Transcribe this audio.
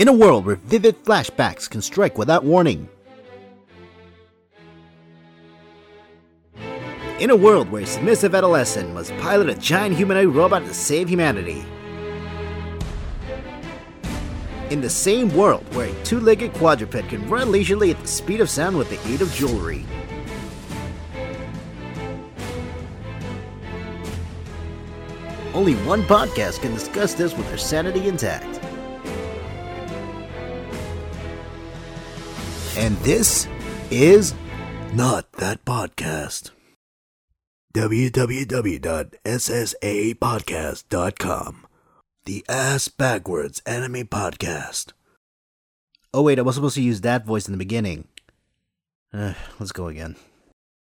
In a world where vivid flashbacks can strike without warning. In a world where a submissive adolescent must pilot a giant humanoid robot to save humanity. In the same world where a two legged quadruped can run leisurely at the speed of sound with the aid of jewelry. Only one podcast can discuss this with their sanity intact. And this is Not That Podcast. www.ssapodcast.com. The Ass Backwards Anime Podcast. Oh, wait, I was supposed to use that voice in the beginning. Uh, let's go again.